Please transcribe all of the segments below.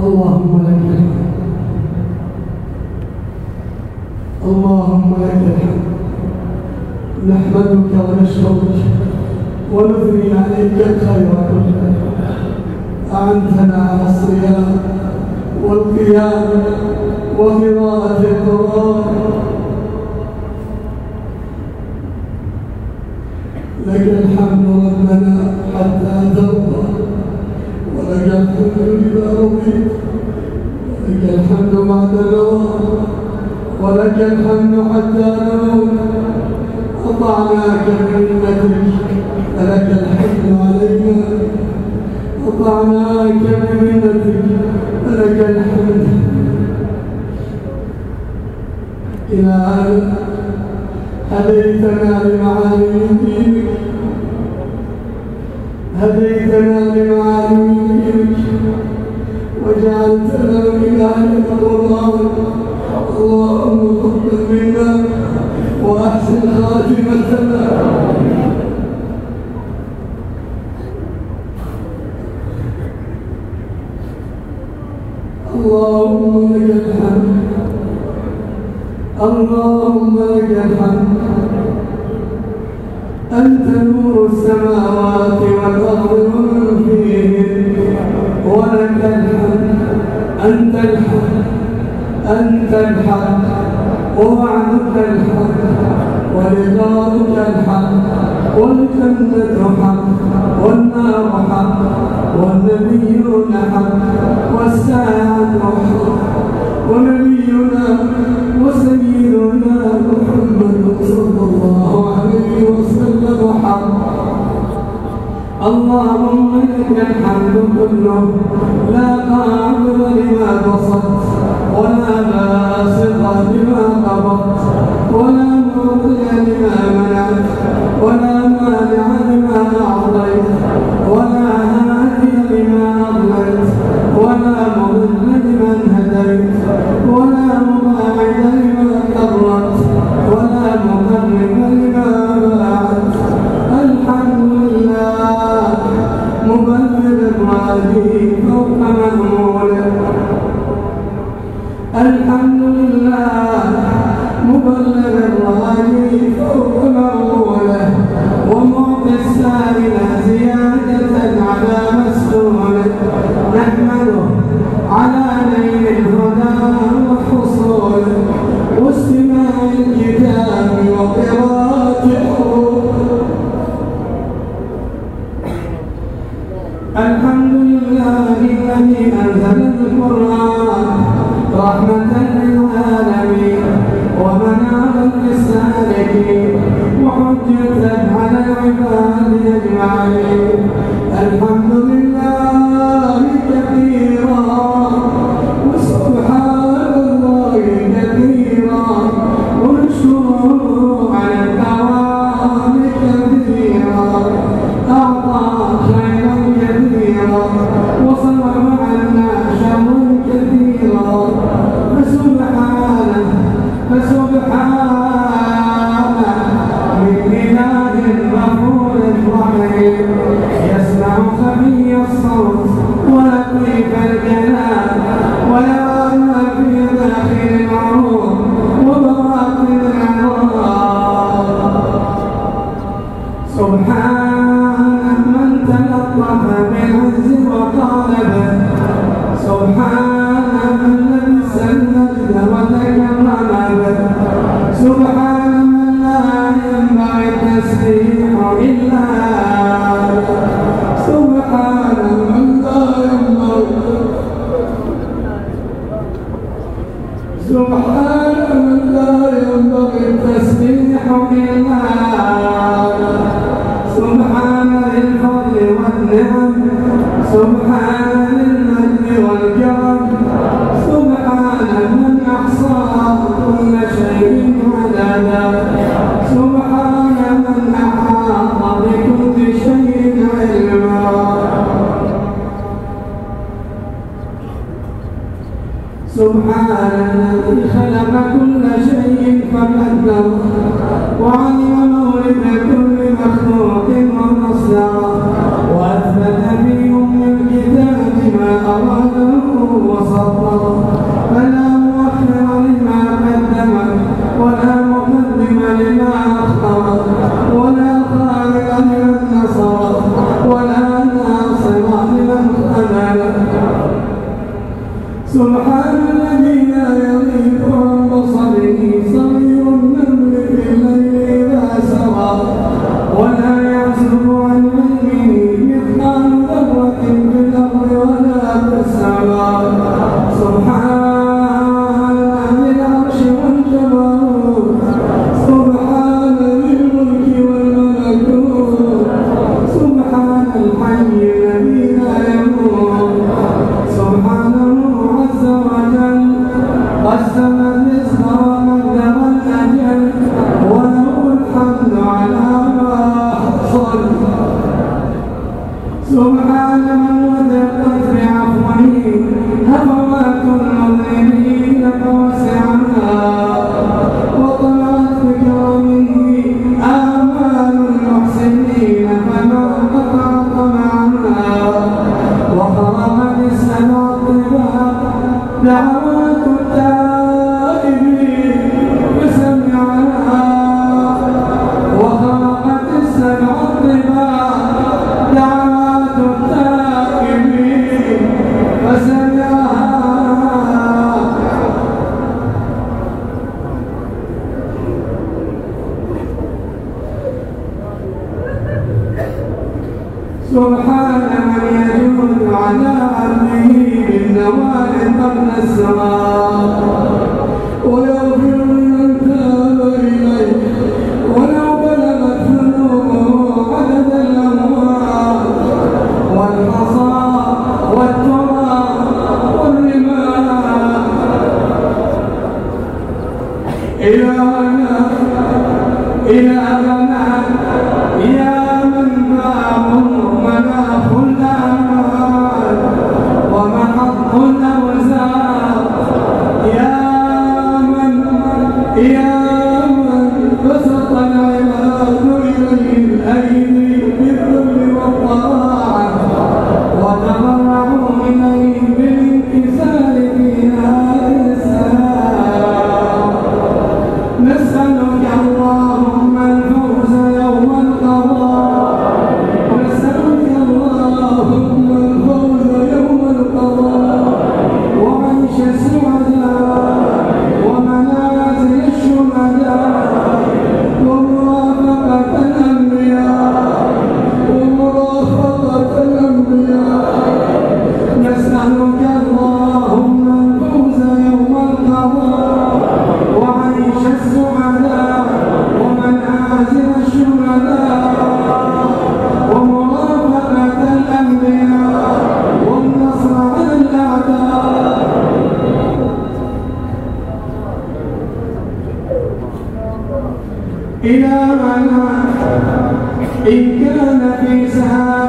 اللهم لك الحمد. اللهم لك الحمد. نحمدك ونشكرك ونثني عليك الخير. كله أعنتنا على الصيام. Yeah. إلى أن هديتنا لمعالم الدين اللهم لك الحمد كله لا قابل لما بسطت ولا باسط لما قبضت ولا معطي لما منعت ولا مانع لما اعطيت الحمد لله الذي أنزل القرآن رحمة للعالمين ومناعا للسالكين وحجة على العباد أجمعين. الحمد 화 إلهنا إن كان في سابق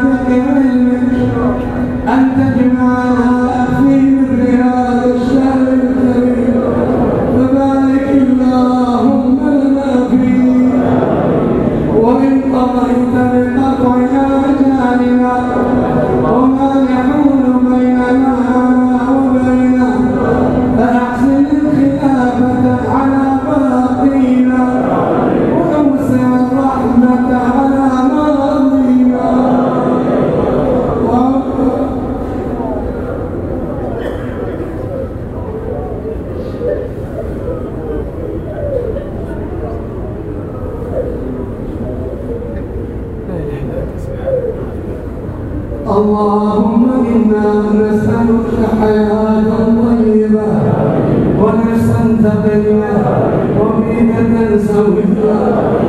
ああ。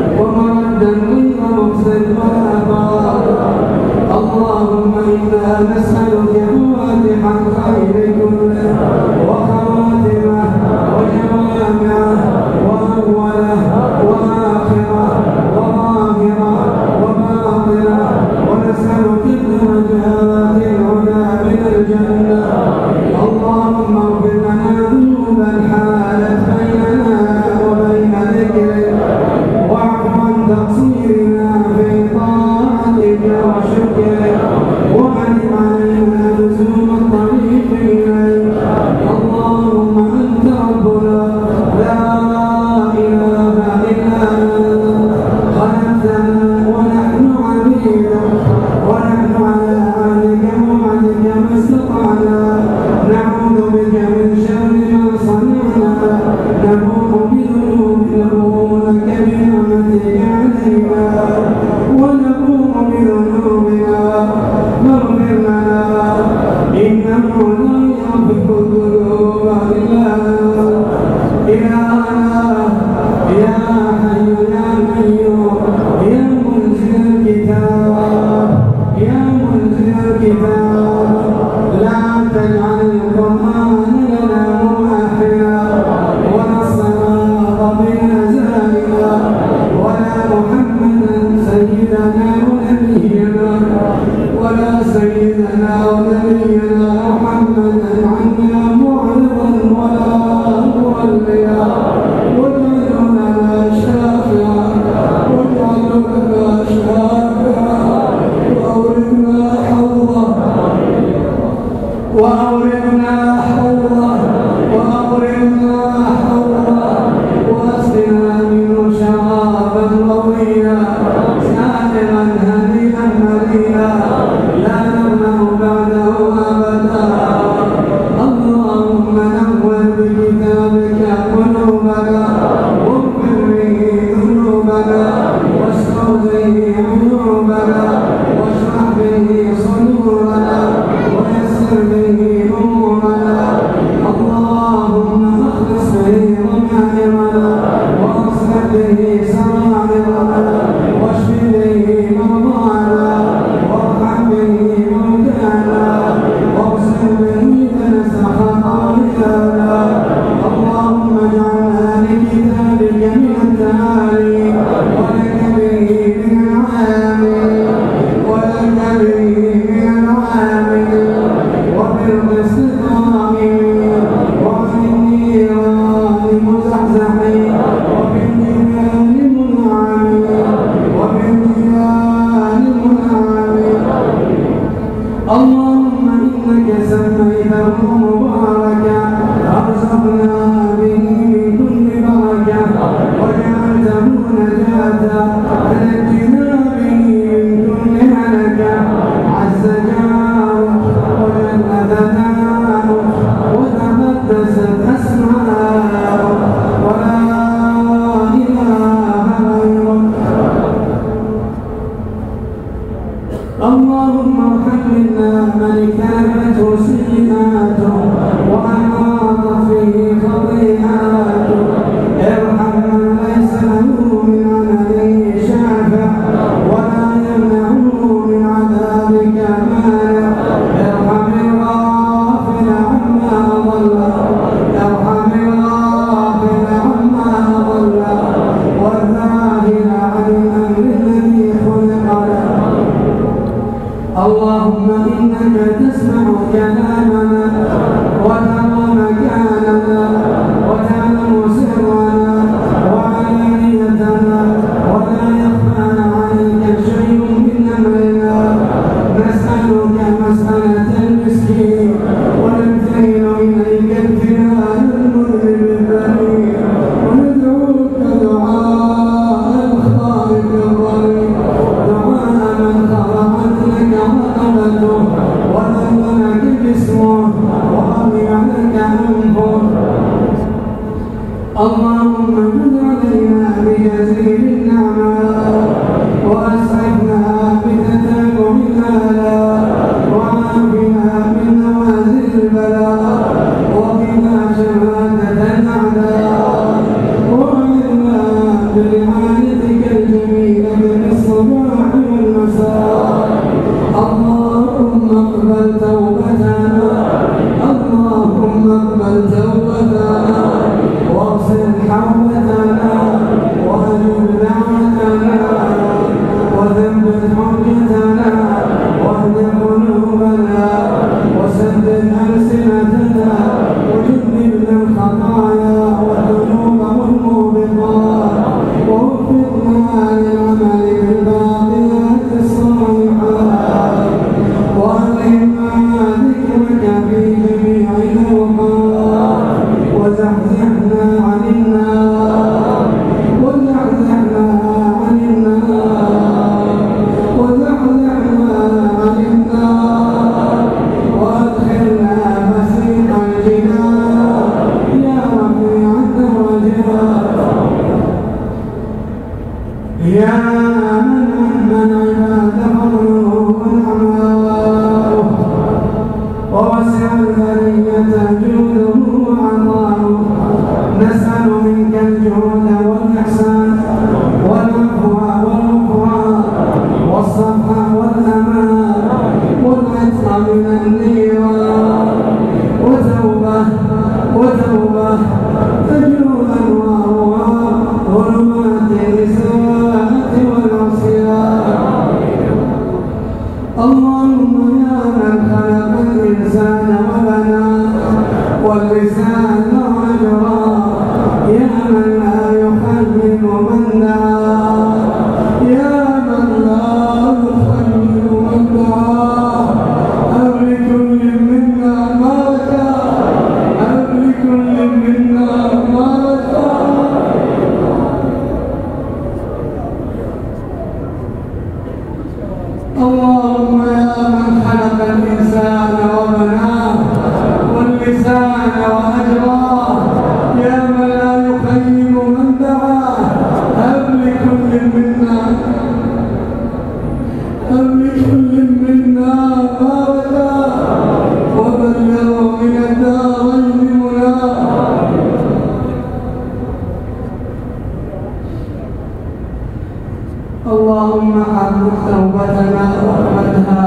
اللهم أعطك توبتنا وأحمدها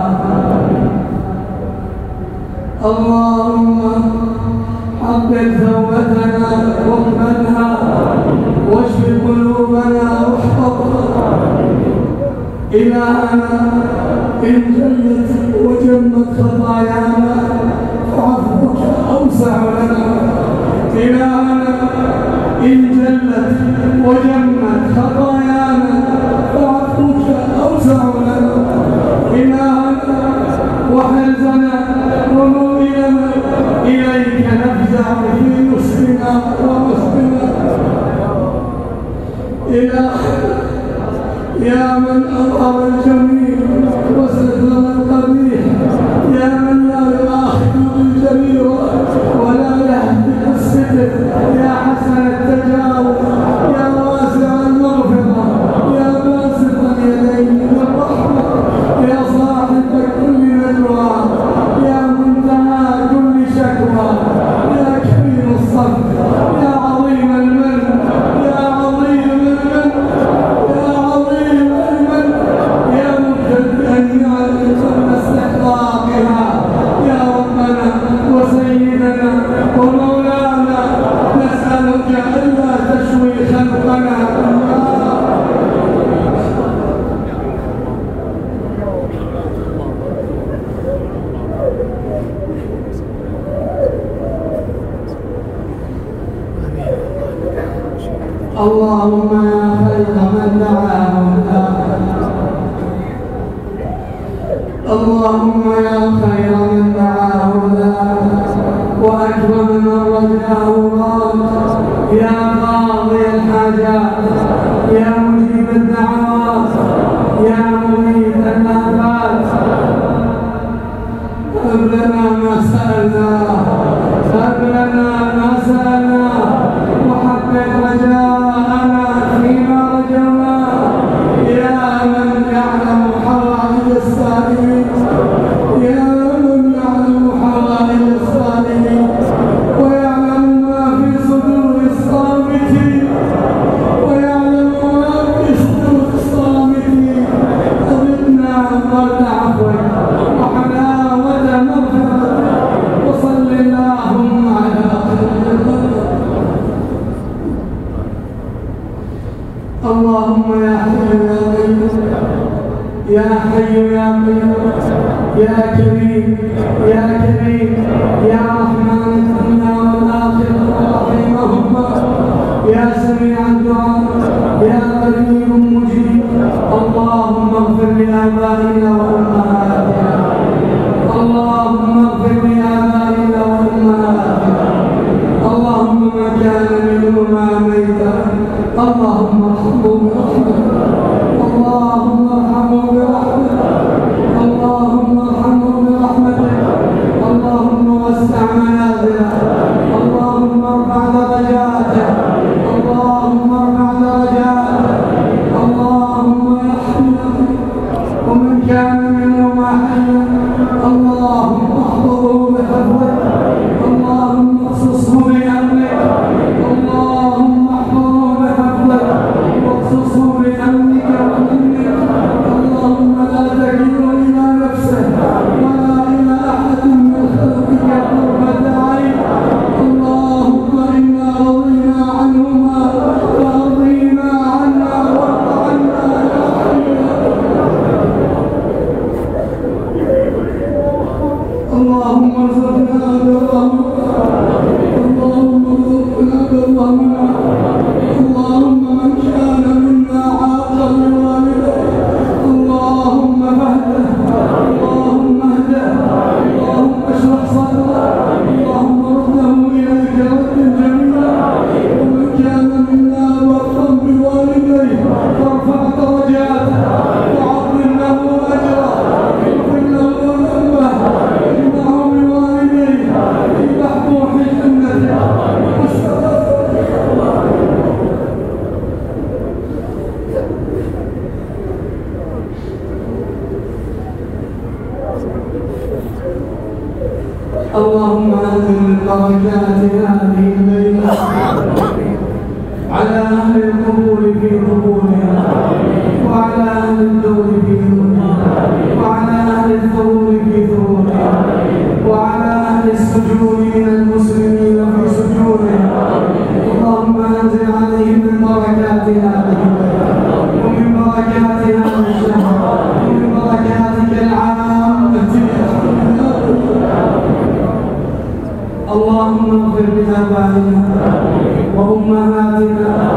اللهم حبب توبتنا واقبلها واشف قلوبنا واحفظها إلهنا إن جلت وجمت خطايانا فعفوك أوسع لنا. إلهنا إن جلت إله يا من أظهر لنا سهل لنا ما أمنيت اللهم احفظنا اللهم اغفر لآبائنا وأمهاتنا